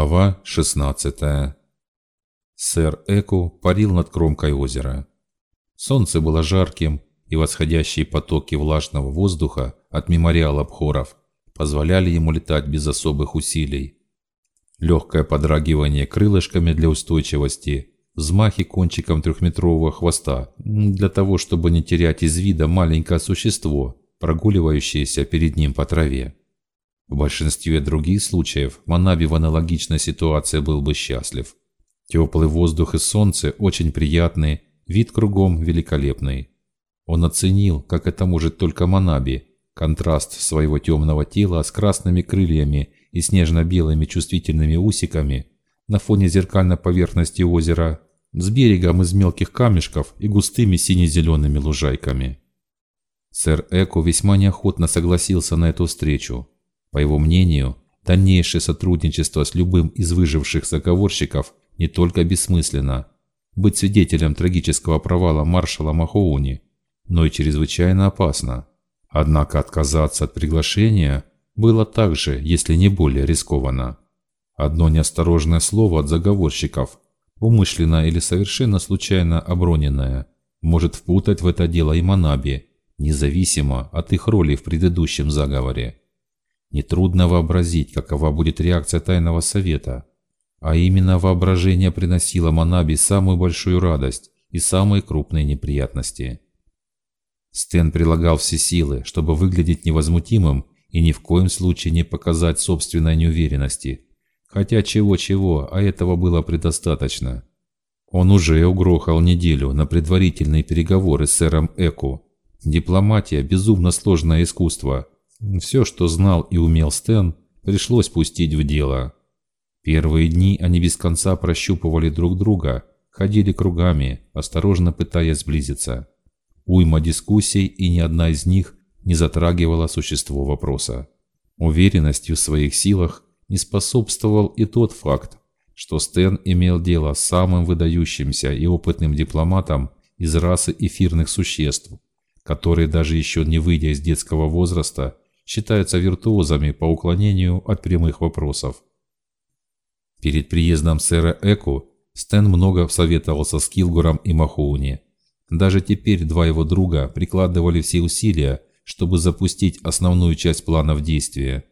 Глава 16 Сэр Эку парил над кромкой озера. Солнце было жарким, и восходящие потоки влажного воздуха от мемориала Бхоров позволяли ему летать без особых усилий. Легкое подрагивание крылышками для устойчивости, взмахи кончиком трехметрового хвоста для того, чтобы не терять из вида маленькое существо, прогуливающееся перед ним по траве. В большинстве других случаев Манаби в аналогичной ситуации был бы счастлив. Теплый воздух и солнце очень приятные, вид кругом великолепный. Он оценил, как это может только Манаби, контраст своего темного тела с красными крыльями и снежно-белыми чувствительными усиками на фоне зеркальной поверхности озера с берегом из мелких камешков и густыми сине-зелеными лужайками. Сэр Эко весьма неохотно согласился на эту встречу. По его мнению, дальнейшее сотрудничество с любым из выживших заговорщиков не только бессмысленно, быть свидетелем трагического провала маршала Махоуни, но и чрезвычайно опасно. Однако отказаться от приглашения было также, если не более рискованно. Одно неосторожное слово от заговорщиков, умышленно или совершенно случайно оброненное, может впутать в это дело и Манаби, независимо от их роли в предыдущем заговоре. Нетрудно вообразить, какова будет реакция Тайного Совета. А именно воображение приносило Манаби самую большую радость и самые крупные неприятности. Стэн прилагал все силы, чтобы выглядеть невозмутимым и ни в коем случае не показать собственной неуверенности. Хотя чего-чего, а этого было предостаточно. Он уже угрохал неделю на предварительные переговоры с сэром Эку. Дипломатия – безумно сложное искусство – все, что знал и умел Стэн, пришлось пустить в дело. Первые дни они без конца прощупывали друг друга, ходили кругами, осторожно пытаясь сблизиться. Уйма дискуссий, и ни одна из них не затрагивала существо вопроса. Уверенностью в своих силах не способствовал и тот факт, что Стэн имел дело с самым выдающимся и опытным дипломатом из расы эфирных существ, которые даже еще не выйдя из детского возраста считаются виртуозами по уклонению от прямых вопросов. Перед приездом сэра Эку Стэн много советовался с Килгуром и Махоуни. Даже теперь два его друга прикладывали все усилия, чтобы запустить основную часть плана в действие.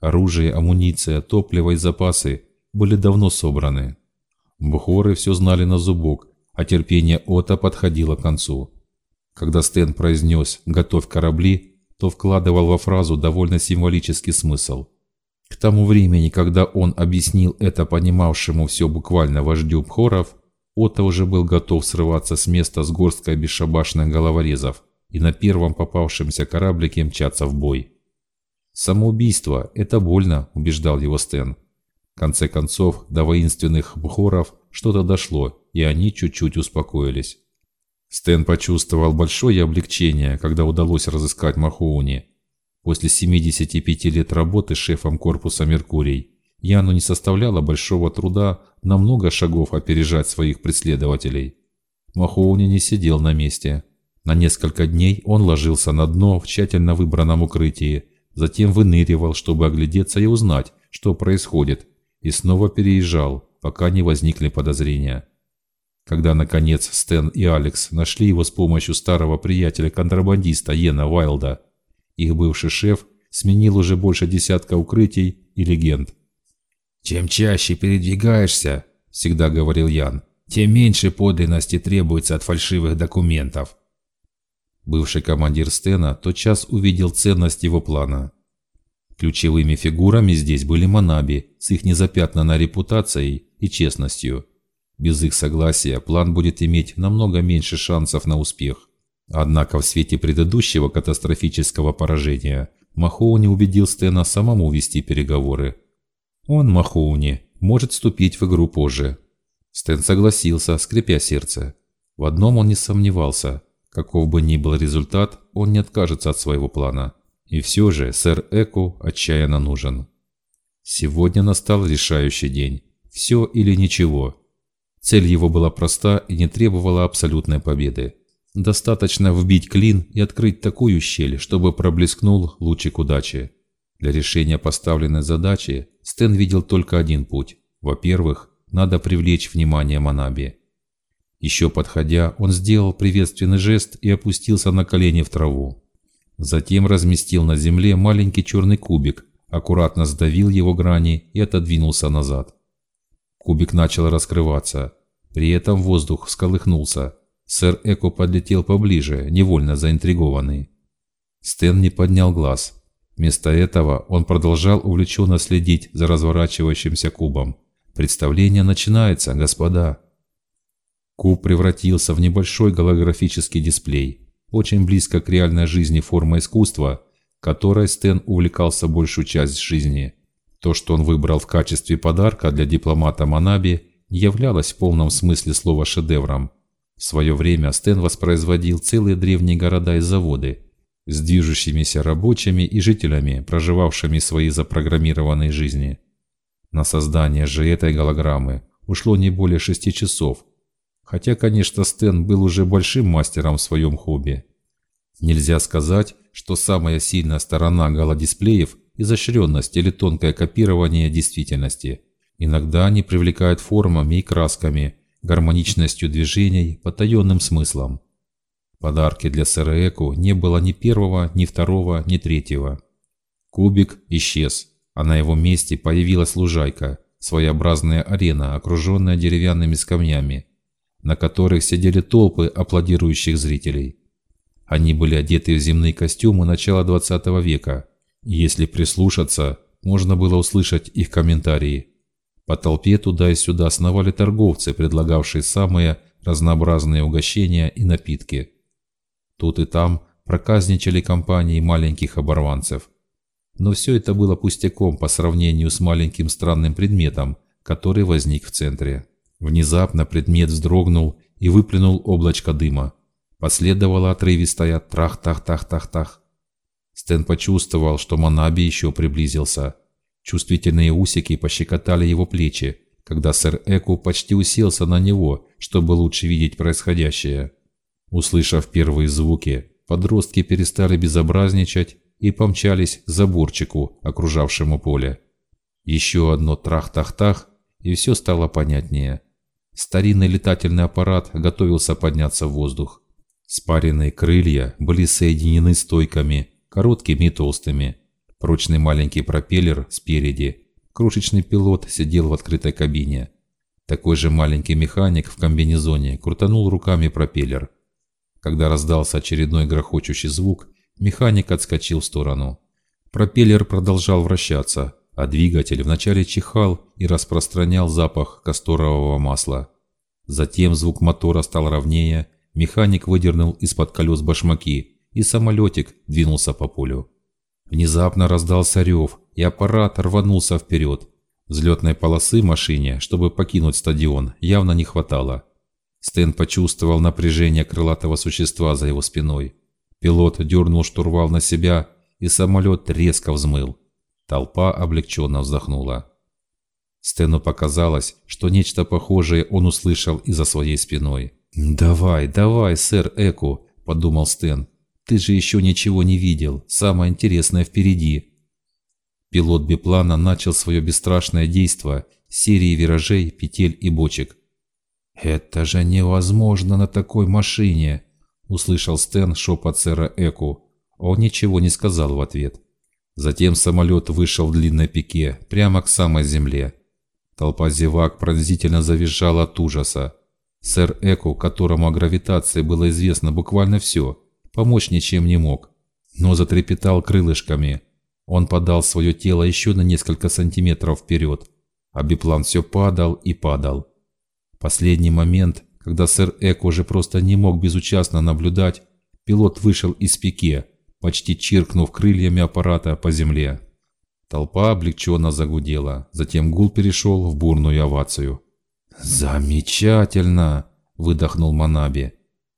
Оружие, амуниция, топливо и запасы были давно собраны. Бухоры все знали на зубок, а терпение Ота подходило к концу. Когда Стэн произнес «Готовь корабли», то вкладывал во фразу довольно символический смысл. К тому времени, когда он объяснил это понимавшему все буквально вождю Бхоров, Отто уже был готов срываться с места с горсткой бесшабашных головорезов и на первом попавшемся кораблике мчаться в бой. «Самоубийство – это больно», – убеждал его Стэн. В конце концов, до воинственных Бхоров что-то дошло, и они чуть-чуть успокоились. Стэн почувствовал большое облегчение, когда удалось разыскать Махоуни. После 75 лет работы шефом корпуса «Меркурий» Яну не составляло большого труда на много шагов опережать своих преследователей. Махоуни не сидел на месте. На несколько дней он ложился на дно в тщательно выбранном укрытии, затем выныривал, чтобы оглядеться и узнать, что происходит, и снова переезжал, пока не возникли подозрения. Когда, наконец, Стэн и Алекс нашли его с помощью старого приятеля-контрабандиста Йена Вайлда, их бывший шеф сменил уже больше десятка укрытий и легенд. «Чем чаще передвигаешься, — всегда говорил Ян, — тем меньше подлинности требуется от фальшивых документов». Бывший командир Стена тотчас увидел ценность его плана. Ключевыми фигурами здесь были Манаби с их незапятнанной репутацией и честностью – без их согласия план будет иметь намного меньше шансов на успех. Однако в свете предыдущего катастрофического поражения Махоуни убедил Стена самому вести переговоры. Он, Махоуни, может вступить в игру позже. Стэн согласился, скрипя сердце. В одном он не сомневался. Каков бы ни был результат, он не откажется от своего плана. И все же сэр Эку отчаянно нужен. Сегодня настал решающий день. Все или ничего. Цель его была проста и не требовала абсолютной победы. Достаточно вбить клин и открыть такую щель, чтобы проблескнул лучик удачи. Для решения поставленной задачи Стэн видел только один путь. Во-первых, надо привлечь внимание Манаби. Еще подходя, он сделал приветственный жест и опустился на колени в траву. Затем разместил на земле маленький черный кубик, аккуратно сдавил его грани и отодвинулся назад. Кубик начал раскрываться. При этом воздух всколыхнулся. Сэр Эко подлетел поближе, невольно заинтригованный. Стэн не поднял глаз. Вместо этого он продолжал увлеченно следить за разворачивающимся кубом. «Представление начинается, господа!» Куб превратился в небольшой голографический дисплей, очень близко к реальной жизни форма искусства, которой Стэн увлекался большую часть жизни. То, что он выбрал в качестве подарка для дипломата Манаби, не являлось в полном смысле слова шедевром. В свое время Стэн воспроизводил целые древние города и заводы с движущимися рабочими и жителями, проживавшими свои запрограммированные жизни. На создание же этой голограммы ушло не более шести часов – Хотя, конечно, Стэн был уже большим мастером в своем хобби. Нельзя сказать, что самая сильная сторона голодисплеев – изощренность или тонкое копирование действительности. Иногда они привлекают формами и красками, гармоничностью движений, потаенным смыслом. Подарки для сэра Эку не было ни первого, ни второго, ни третьего. Кубик исчез, а на его месте появилась лужайка, своеобразная арена, окруженная деревянными скамьями, на которых сидели толпы аплодирующих зрителей. Они были одеты в земные костюмы начала 20 века, если прислушаться, можно было услышать их комментарии. По толпе туда и сюда сновали торговцы, предлагавшие самые разнообразные угощения и напитки. Тут и там проказничали компании маленьких оборванцев. Но все это было пустяком по сравнению с маленьким странным предметом, который возник в центре. Внезапно предмет вздрогнул и выплюнул облачко дыма. Последовало отрывистое трах-тах-тах-тах-тах. Стэн почувствовал, что Манаби еще приблизился. Чувствительные усики пощекотали его плечи, когда сэр Эку почти уселся на него, чтобы лучше видеть происходящее. Услышав первые звуки, подростки перестали безобразничать и помчались к заборчику, окружавшему поле. Еще одно трах-тах-тах, и все стало понятнее. Старинный летательный аппарат готовился подняться в воздух. Спаренные крылья были соединены стойками, короткими и толстыми. Прочный маленький пропеллер спереди. Крошечный пилот сидел в открытой кабине. Такой же маленький механик в комбинезоне крутанул руками пропеллер. Когда раздался очередной грохочущий звук, механик отскочил в сторону. Пропеллер продолжал вращаться, а двигатель вначале чихал и распространял запах касторового масла. Затем звук мотора стал ровнее, механик выдернул из-под колес башмаки, и самолетик двинулся по полю. Внезапно раздался рев, и аппарат рванулся вперед. Взлетной полосы машине, чтобы покинуть стадион, явно не хватало. Стэн почувствовал напряжение крылатого существа за его спиной. Пилот дернул штурвал на себя, и самолет резко взмыл. Толпа облегченно вздохнула. Стэну показалось, что нечто похожее он услышал и за своей спиной. «Давай, давай, сэр Эку», – подумал Стэн. «Ты же еще ничего не видел. Самое интересное впереди». Пилот биплана начал свое бесстрашное действо серии виражей, петель и бочек. «Это же невозможно на такой машине!» – услышал Стэн шепот сэра Эку. Он ничего не сказал в ответ. Затем самолет вышел в длинной пике, прямо к самой земле. Толпа зевак пронзительно завизжала от ужаса. Сэр Эко, которому о гравитации было известно буквально все, помочь ничем не мог, но затрепетал крылышками. Он подал свое тело еще на несколько сантиметров вперед, а биплан все падал и падал. Последний момент, когда сэр Эко уже просто не мог безучастно наблюдать, пилот вышел из пике, почти чиркнув крыльями аппарата по земле. Толпа облегченно загудела, затем гул перешел в бурную овацию. «Замечательно!» – выдохнул Манаби.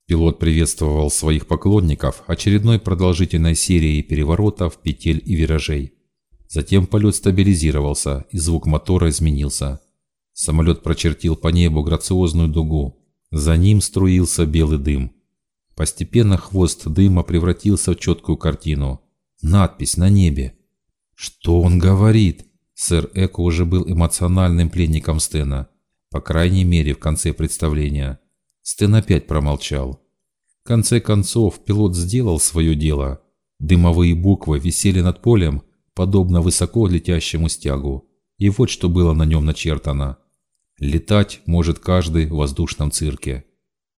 Пилот приветствовал своих поклонников очередной продолжительной серией переворотов, петель и виражей. Затем полет стабилизировался, и звук мотора изменился. Самолет прочертил по небу грациозную дугу. За ним струился белый дым. Постепенно хвост дыма превратился в четкую картину. Надпись на небе. Что он говорит? Сэр Эко уже был эмоциональным пленником Стена, по крайней мере в конце представления. Стэн опять промолчал. В конце концов, пилот сделал свое дело. Дымовые буквы висели над полем, подобно высоко летящему стягу. И вот что было на нем начертано. Летать может каждый в воздушном цирке.